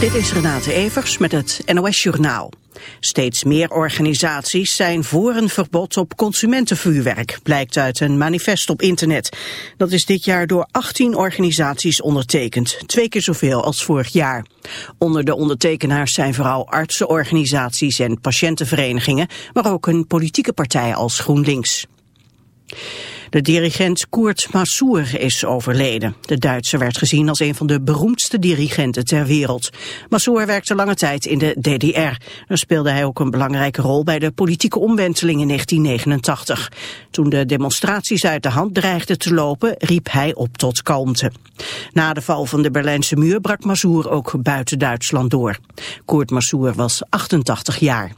Dit is Renate Evers met het NOS Journaal. Steeds meer organisaties zijn voor een verbod op consumentenvuurwerk, blijkt uit een manifest op internet. Dat is dit jaar door 18 organisaties ondertekend, twee keer zoveel als vorig jaar. Onder de ondertekenaars zijn vooral artsenorganisaties en patiëntenverenigingen, maar ook een politieke partij als GroenLinks. De dirigent Koert Massour is overleden. De Duitser werd gezien als een van de beroemdste dirigenten ter wereld. Massour werkte lange tijd in de DDR. Daar speelde hij ook een belangrijke rol bij de politieke omwenteling in 1989. Toen de demonstraties uit de hand dreigden te lopen, riep hij op tot kalmte. Na de val van de Berlijnse muur brak Massour ook buiten Duitsland door. Koert Massour was 88 jaar.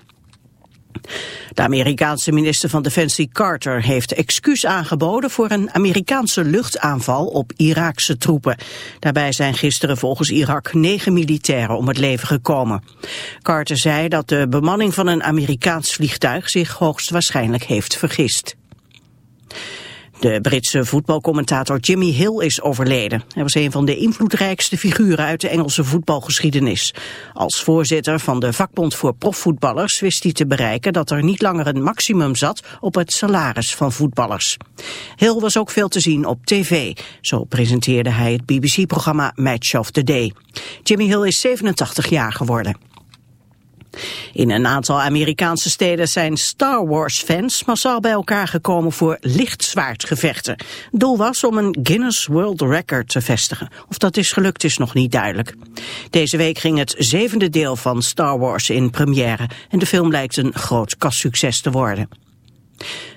De Amerikaanse minister van Defensie Carter heeft excuus aangeboden voor een Amerikaanse luchtaanval op Iraakse troepen. Daarbij zijn gisteren volgens Irak negen militairen om het leven gekomen. Carter zei dat de bemanning van een Amerikaans vliegtuig zich hoogstwaarschijnlijk heeft vergist. De Britse voetbalcommentator Jimmy Hill is overleden. Hij was een van de invloedrijkste figuren uit de Engelse voetbalgeschiedenis. Als voorzitter van de vakbond voor profvoetballers wist hij te bereiken dat er niet langer een maximum zat op het salaris van voetballers. Hill was ook veel te zien op tv. Zo presenteerde hij het BBC-programma Match of the Day. Jimmy Hill is 87 jaar geworden. In een aantal Amerikaanse steden zijn Star Wars-fans massaal bij elkaar gekomen voor lichtzwaardgevechten. Doel was om een Guinness World Record te vestigen. Of dat is gelukt is nog niet duidelijk. Deze week ging het zevende deel van Star Wars in première en de film lijkt een groot kassucces te worden.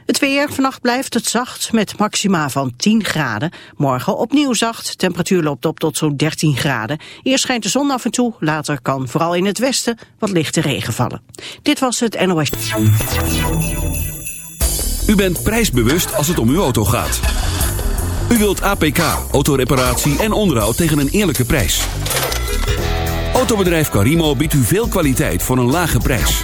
Het weer, vannacht blijft het zacht met maxima van 10 graden. Morgen opnieuw zacht, temperatuur loopt op tot zo'n 13 graden. Eerst schijnt de zon af en toe, later kan vooral in het westen wat lichte regen vallen. Dit was het NOS. U bent prijsbewust als het om uw auto gaat. U wilt APK, autoreparatie en onderhoud tegen een eerlijke prijs. Autobedrijf Carimo biedt u veel kwaliteit voor een lage prijs.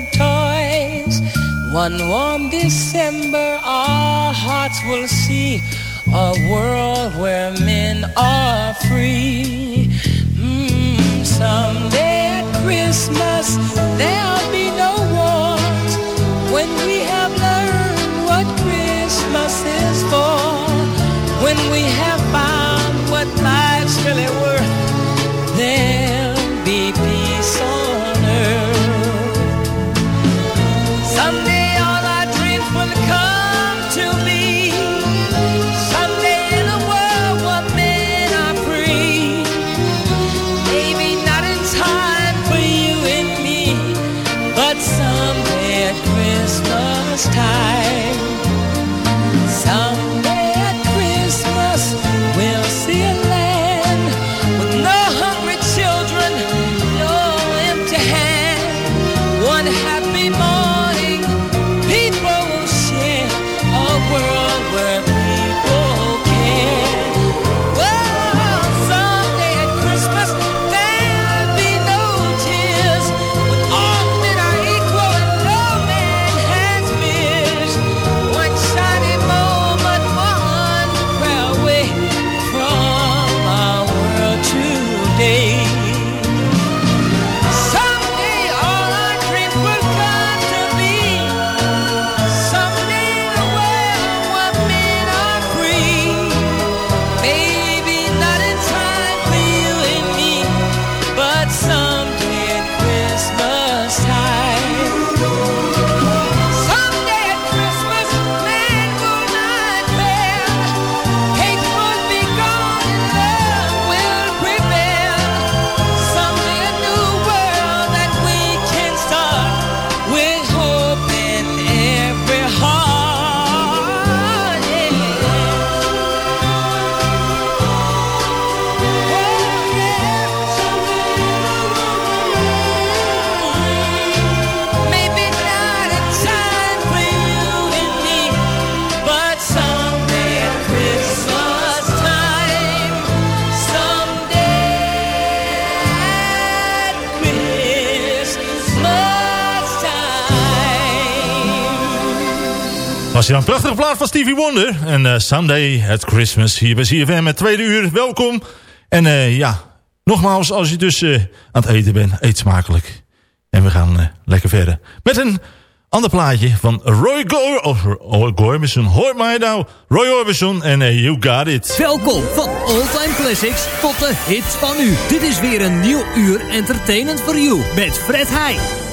Toys. One warm December, our hearts will see a world where men are free. Was een prachtige plaat van Stevie Wonder. En uh, Sunday at Christmas hier bij CFM met tweede uur. Welkom. En uh, ja, nogmaals, als je dus uh, aan het eten bent, eet smakelijk. En we gaan lekker verder. Met een ander plaatje van Roy, Gore, of Roy Orbison. Hoor mij nou, Roy Orbison en You Got It. Welkom van All Time Classics tot de hits van nu. Dit is weer een nieuw uur Entertainment for You met Fred Heij.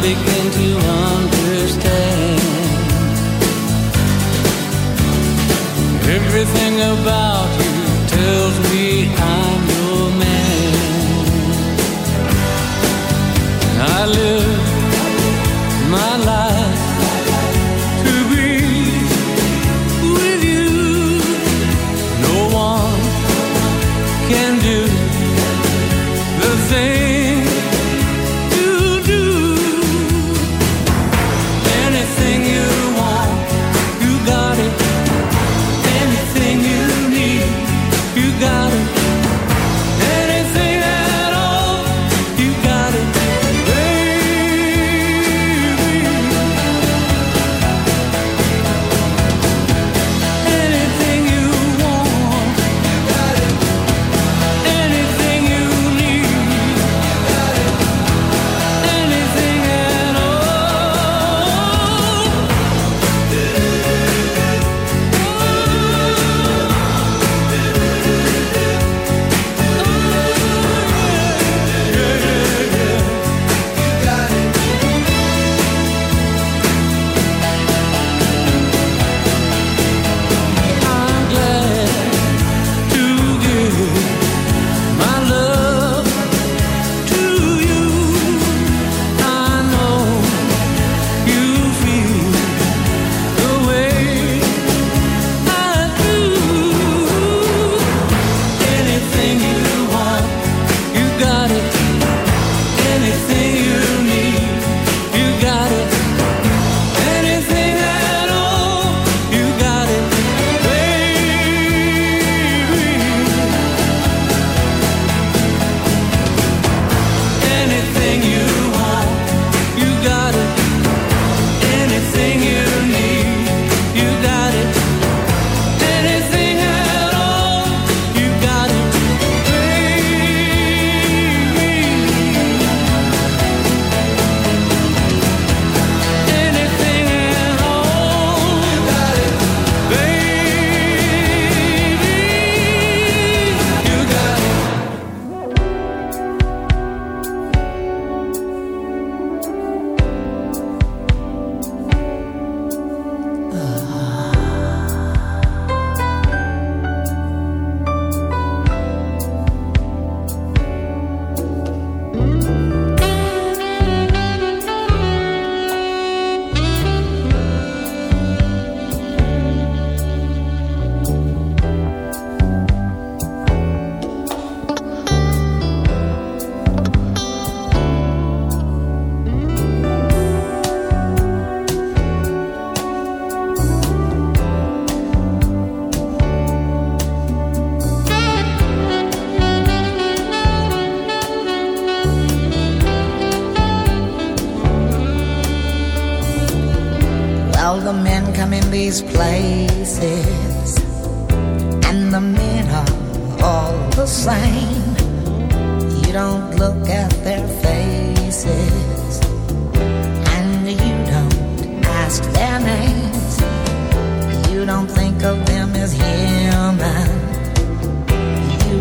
big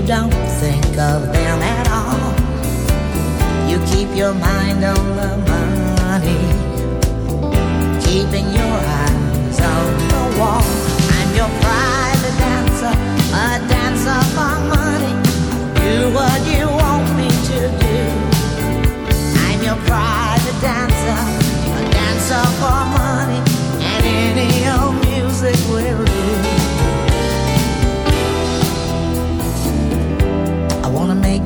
don't think of them at all. You keep your mind on the money, keeping your eyes on the wall. I'm your private dancer, a dancer for money. Do what you want me to do. I'm your private dancer,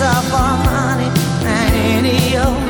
a dancer for money, and any old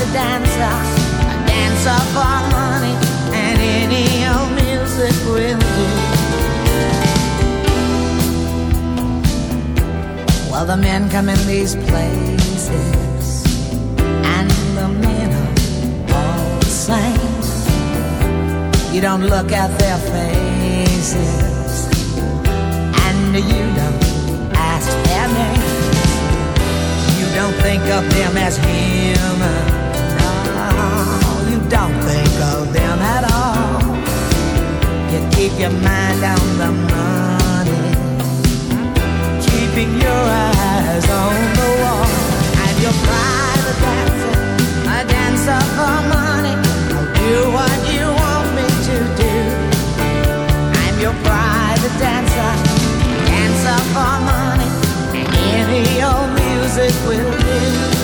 private dancer, a dancer for money, and any old music will do. Well, the men come in these places, and the men are all the same. You don't look at their faces, and you don't ask their names. You don't think of them as human. You don't think of them at all. You keep your mind on the money, keeping your eyes on the wall. I'm your private dancer, a dancer for money. I'll do what you want me to do. I'm your private dancer, dancer for money, and any old music will do.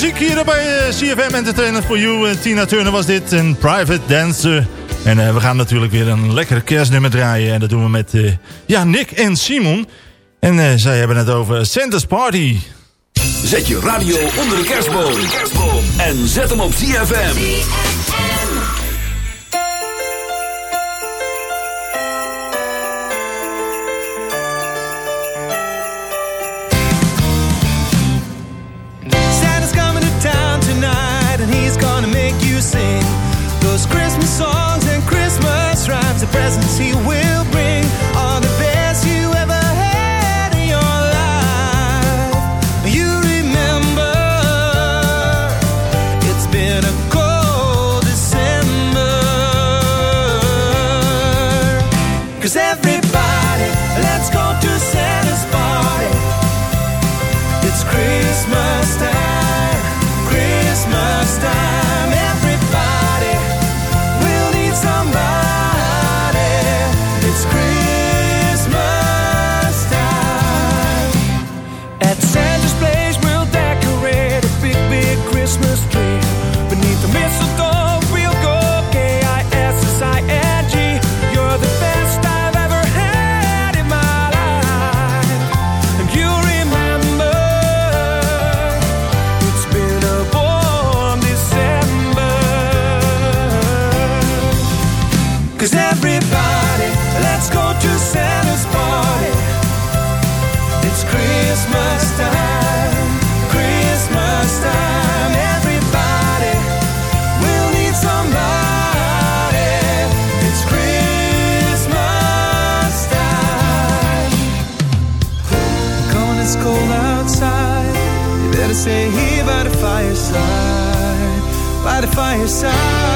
muziek hier bij eh, CFM Entertainment for You. Eh, Tina Turner was dit een Private Dancer. En eh, we gaan natuurlijk weer een lekkere kerstnummer draaien. En dat doen we met ja, Nick en Simon. En zij hebben het over Santa's Party. Zet je radio onder de kerstboom. En zet hem op CFM. by the fireside.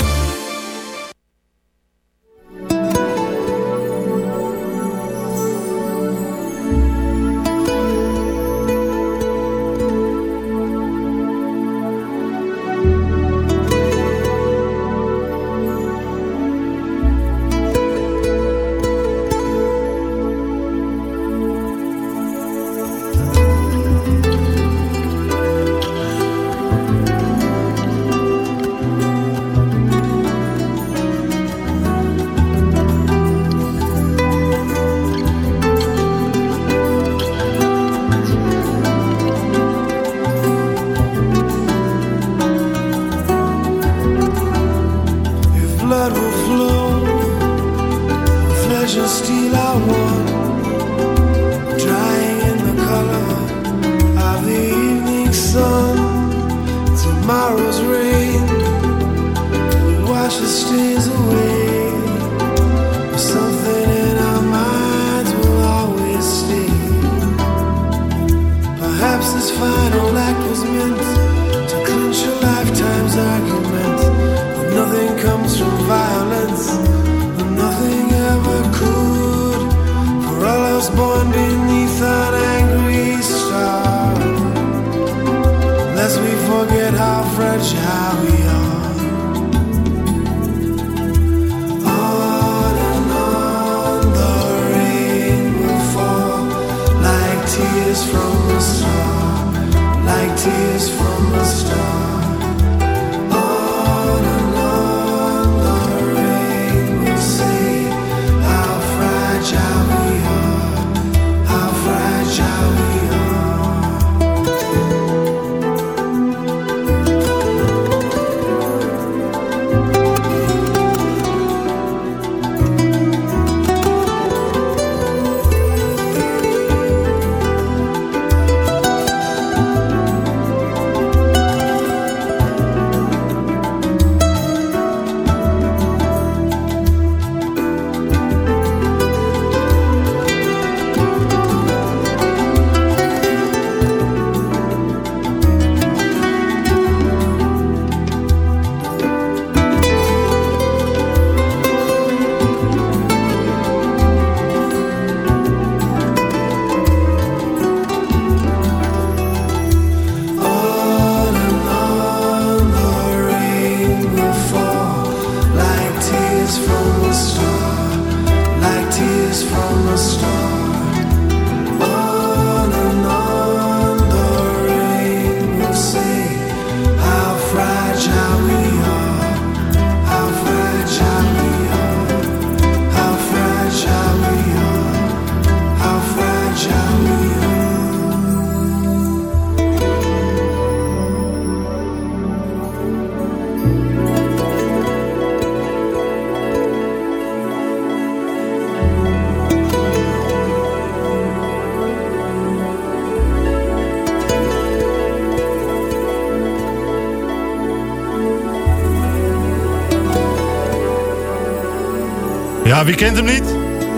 Nou, wie kent hem niet?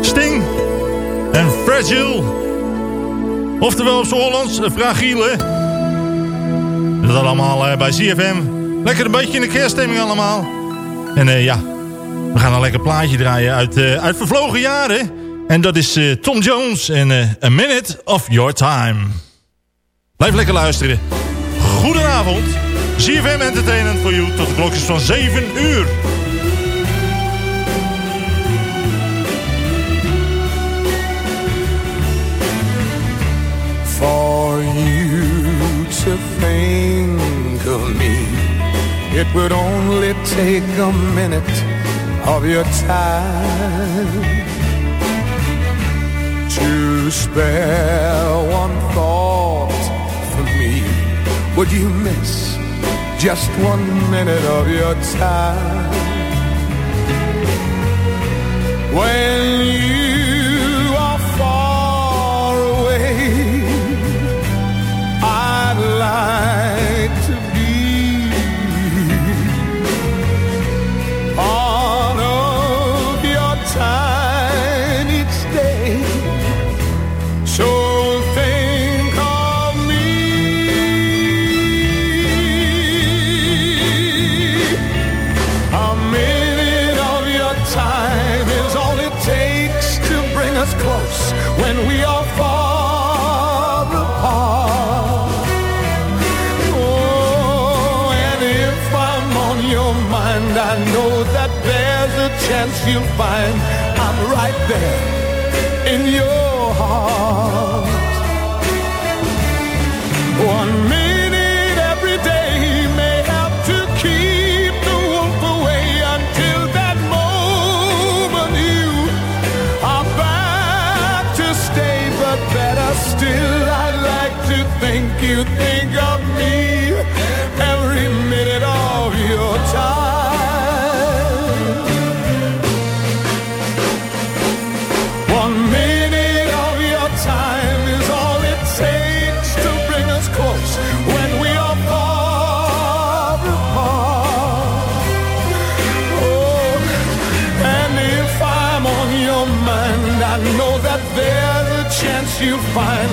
Sting. En Fragile. Oftewel op Hollands, eh, Fragiele. Dat allemaal eh, bij ZFM, Lekker een beetje in de kerststemming allemaal. En eh, ja, we gaan een lekker plaatje draaien uit, uit vervlogen jaren. En dat is Tom Jones en A Minute of Your Time. Blijf lekker luisteren. Goedenavond. ZFM Entertainment voor u tot de klokjes van 7 uur. think of me. It would only take a minute of your time to spare one thought for me. Would you miss just one minute of your time? When find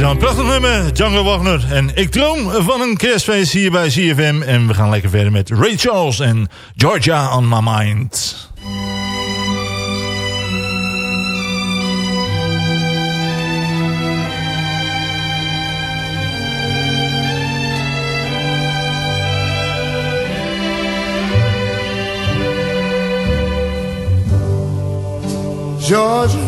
Dan een prachtig nummer, Django Wagner. En ik droom van een kerstfeest hier bij CFM. En we gaan lekker verder met Ray Charles en Georgia on my mind. Georgia,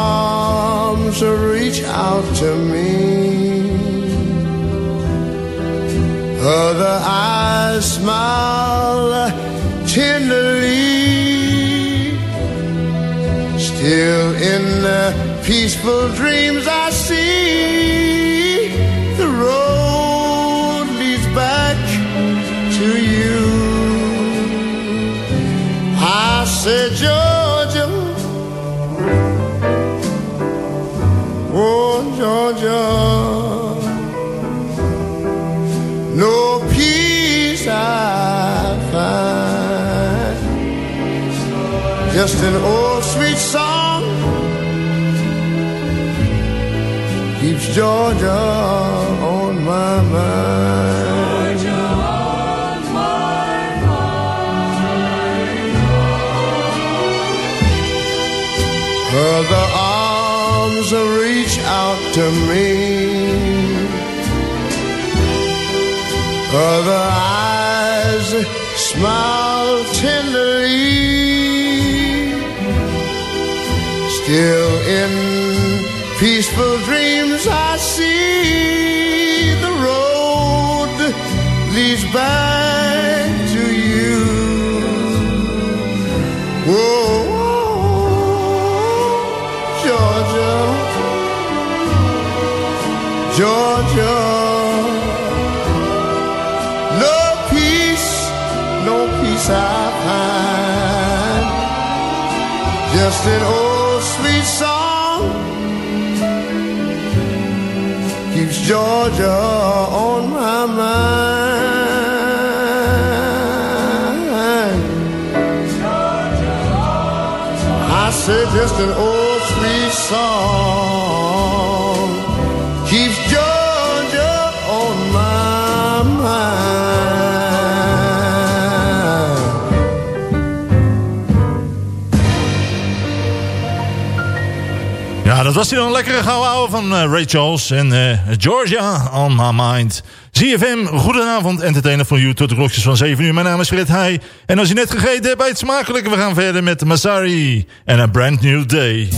reach out to me. Other eyes smile tenderly. Still in the peaceful dreams I see peace I find. Just an old sweet song keeps Georgia on my mind. Other arms reach out to me. Other eyes smile tenderly. Still in peaceful dreams I see the road leads back An old sweet song keeps Georgia on my mind. I said just an old sweet song Ja, dat was hij dan een lekkere gouden ouwe van eh, Ray Charles en eh, Georgia on my mind. ZFM, goedenavond, entertainer voor u tot de klokjes van 7 uur. Mijn naam is Fred Heij. En als je net gegeten hebt, eet smakelijk. We gaan verder met Masari en A Brand New Day.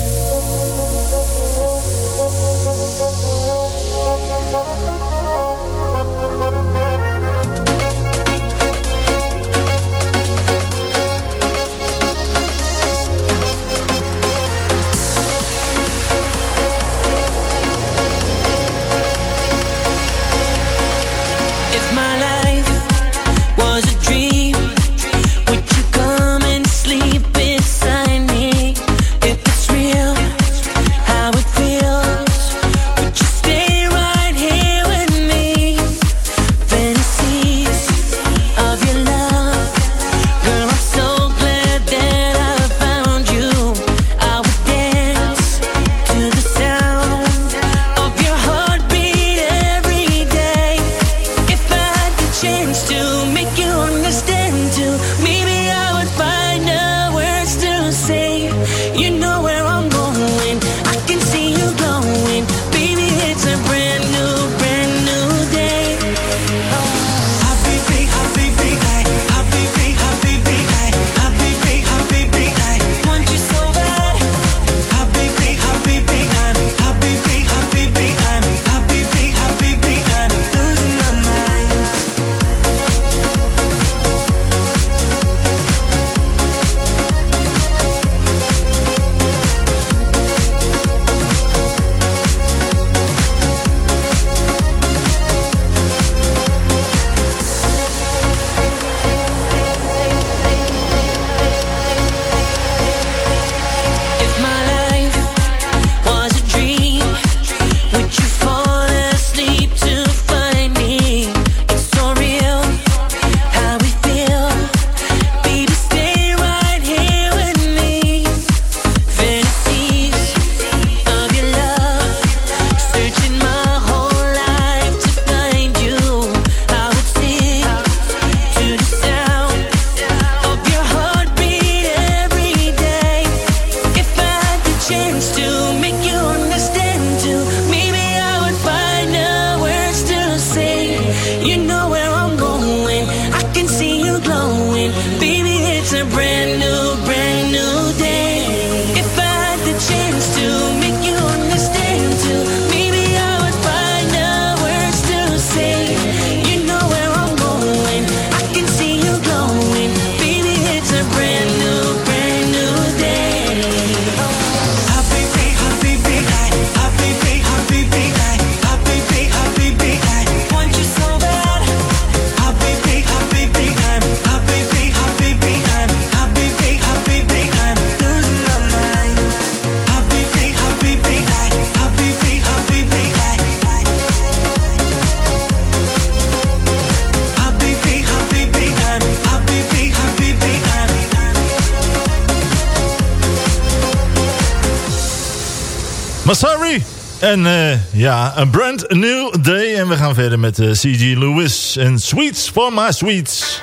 Ja, een brand new day. En we gaan verder met eh, C.G. Lewis en Sweets for My Sweets.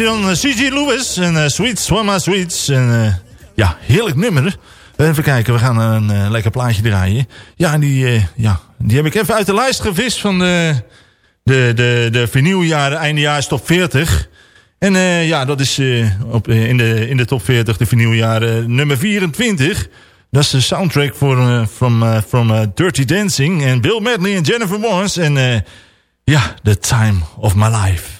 je dan eh, C.G. Lewis en eh, uh, Sweet Swamma Sweets. En, eh, ja, heerlijk nummer. Even kijken, we gaan een lekker plaatje draaien. Ja, die, ja, die heb ik even uit de lijst gevist van de, de, de, de jaren eindejaars top 40. En ja, dat is op, in, de, in de top 40, de vinyljaren, nummer 24. Dat is de soundtrack voor, from, from Dirty Dancing. En Bill Medley en Jennifer Morris. En ja, The Time of My Life.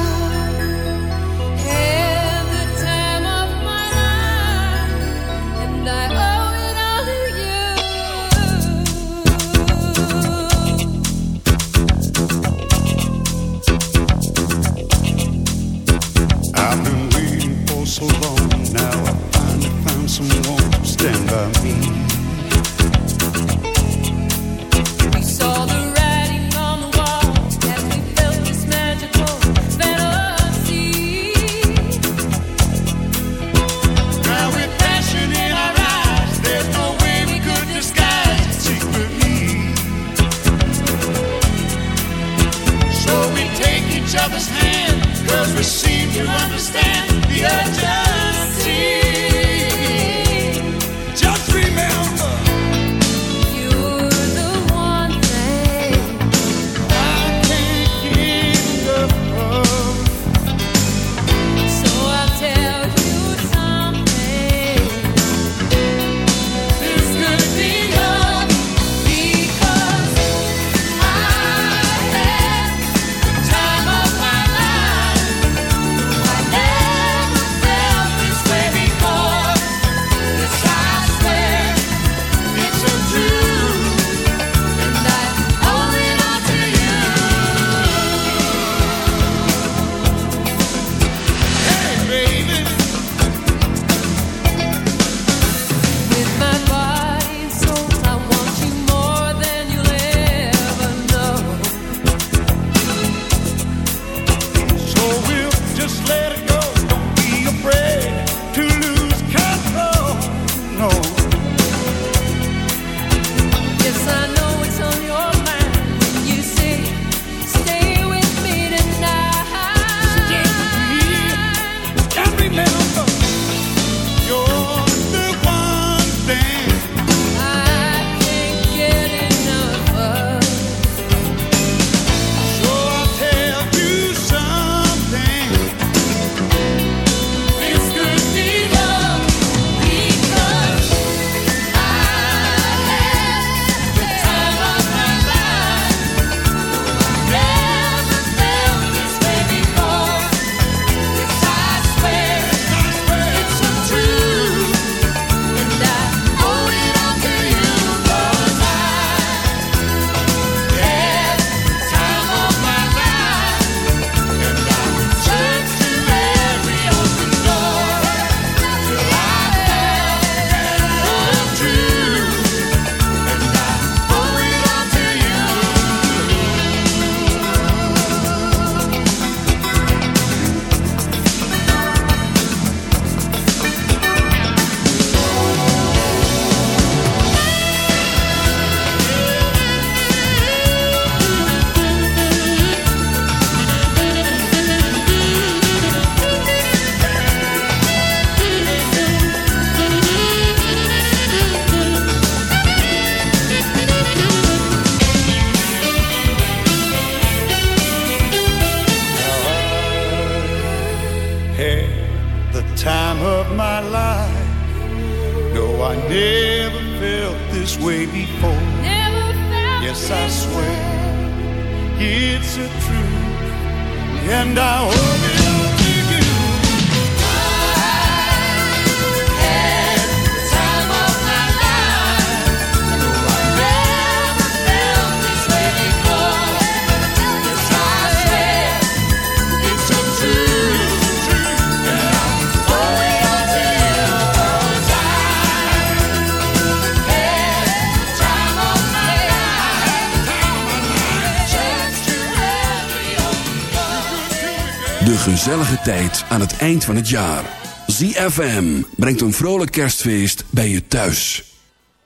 gezellige tijd aan het eind van het jaar. ZFM brengt een vrolijk kerstfeest bij je thuis.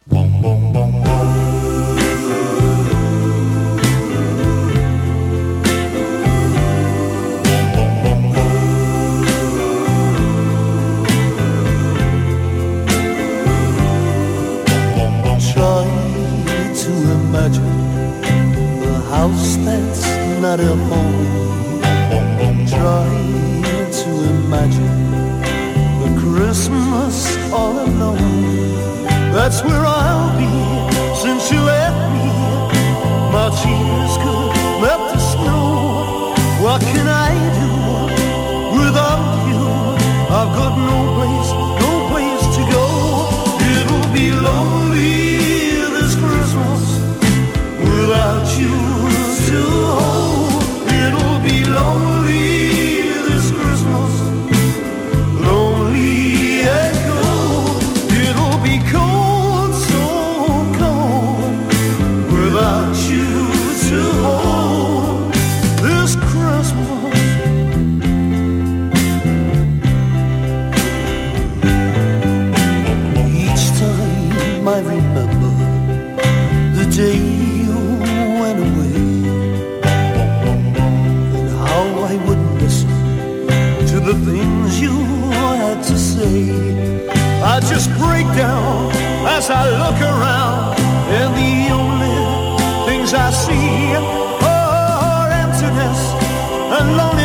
Bom, bom, bom, try to imagine the Christmas all alone. That's where I'll be since you left. Just break down as I look around, and the only things I see. Are emptiness and loneliness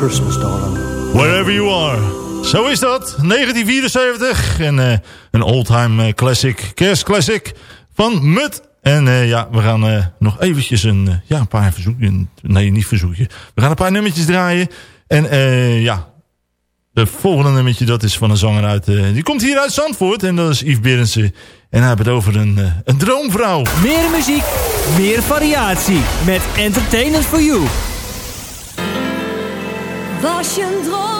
Christmas. Darling. Wherever you are. Zo is dat. 1974. En eh, een oldtime eh, classic. Kerstclassic van Mut. En eh, ja, we gaan eh, nog eventjes een, eh, ja, een paar verzoekjes. Nee, niet verzoekje. We gaan een paar nummertjes draaien. En eh, ja, de volgende nummertje dat is van een zanger uit... eh, die komt hier uit Zandvoort. En dat is Yves Berensen. En hij heeft het over een, eh, een droomvrouw. Meer muziek, meer variatie. Met Entertainment for You. Was je een droom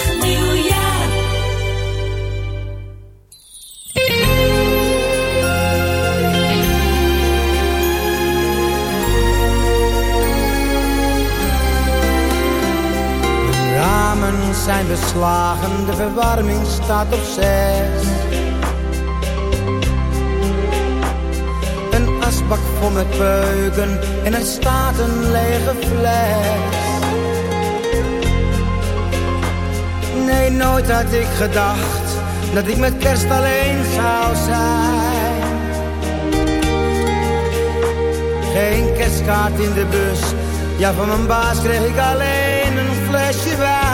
zijn beslagen, de verwarming staat op zes. Een asbak vol met peuken en er staat een lege fles. Nee, nooit had ik gedacht dat ik met kerst alleen zou zijn. Geen kerstkaart in de bus, ja van mijn baas kreeg ik alleen een flesje wijn.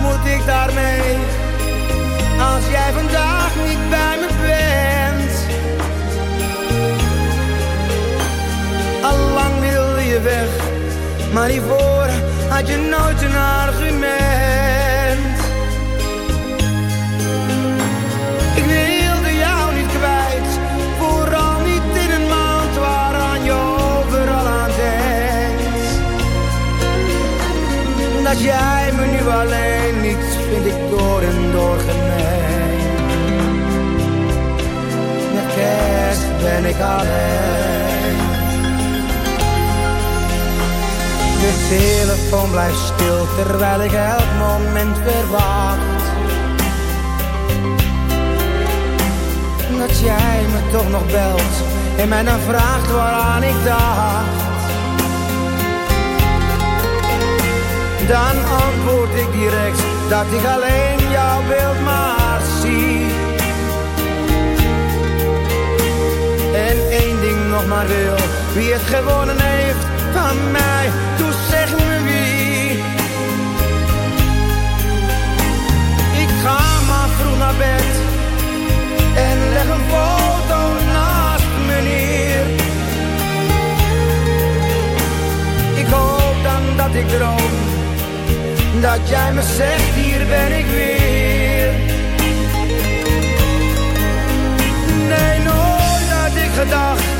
Moet ik daarmee, als jij vandaag niet bij me bent? Allang wilde je weg, maar hiervoor had je nooit een argument. De telefoon blijft stil terwijl ik elk moment verwacht. Dat jij me toch nog belt en mij dan vraagt waaraan ik dacht. Dan antwoord ik direct dat ik alleen jouw beeld maar zie. Maar wil, wie het gewonnen heeft van mij, toe zeg me wie. Ik ga maar vroeg naar bed en leg een foto naast me neer. Ik hoop dan dat ik droom, dat jij me zegt hier ben ik weer. Nee, nooit had ik gedacht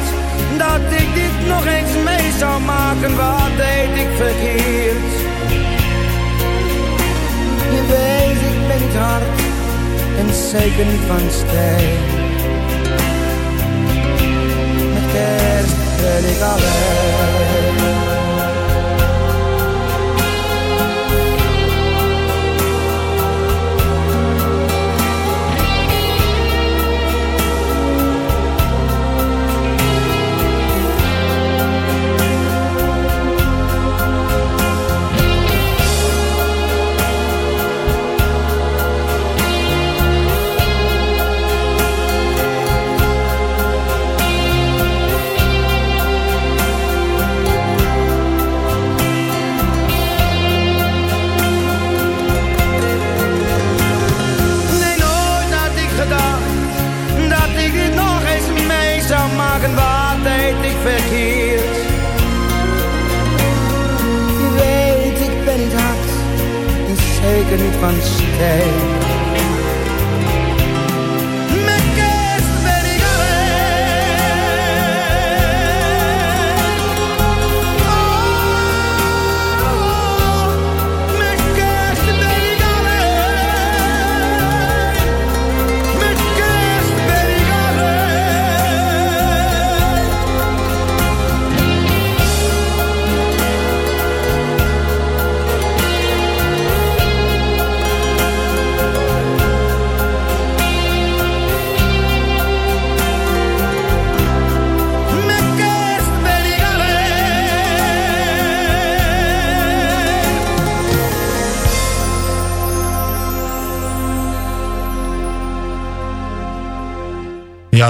dat ik dit nog eens mee zou maken. Wat deed ik verkeerd? Je weet, ik ben niet hard en zeker niet van steen. Met kerst ben ik alleen.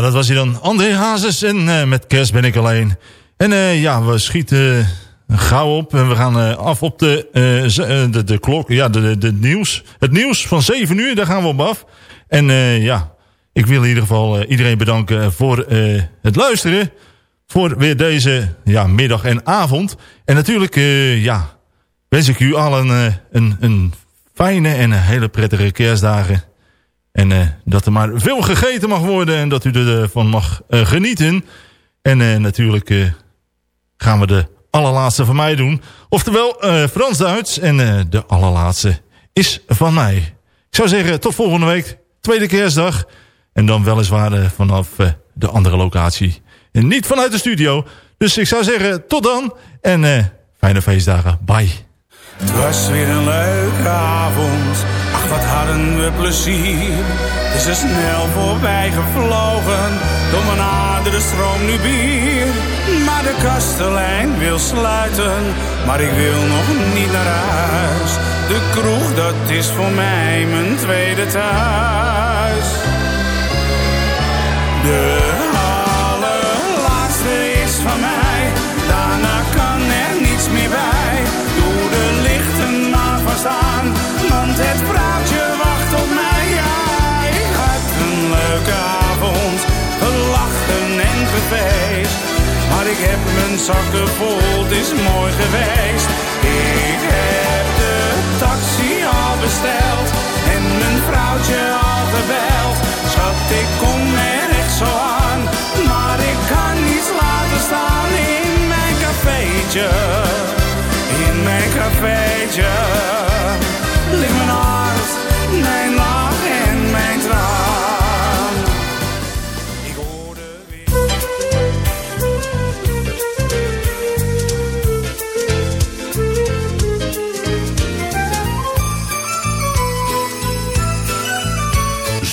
Dat was hij dan. André Hazes en eh, met kerst ben ik alleen. En eh, ja, we schieten gauw op en we gaan eh, af op de, eh, eh, de, de klok. Ja, de, de, nieuws. Het nieuws van 7 uur, daar gaan we op af. En eh, ja, ik wil in ieder geval eh, iedereen bedanken voor eh, het luisteren. Voor weer deze ja, middag en avond. En natuurlijk, eh, ja, wens ik u allen eh, een, een fijne en hele prettige kerstdagen. En eh, dat er maar veel gegeten mag worden en dat u ervan mag eh, genieten. En eh, natuurlijk eh, gaan we de allerlaatste van mij doen. Oftewel eh, Frans-Duits en eh, de allerlaatste is van mij. Ik zou zeggen tot volgende week, tweede kerstdag. En dan weliswaar eh, vanaf eh, de andere locatie. En niet vanuit de studio. Dus ik zou zeggen tot dan en eh, fijne feestdagen. Bye. Het was weer een leuke avond. Wat hadden we plezier. Is er snel voorbij gevlogen. Door mijn aderen stroom nu bier. Maar de kastelein wil sluiten. Maar ik wil nog niet naar huis. De kroeg, dat is voor mij mijn tweede thuis. De Maar ik heb mijn zakken vol. Het is mooi geweest. Ik heb de taxi al besteld. En mijn vrouwtje al gebeld. Schat, ik kom er echt zo aan. Maar ik kan niets laten staan in mijn cafeetje. In mijn cafeetje.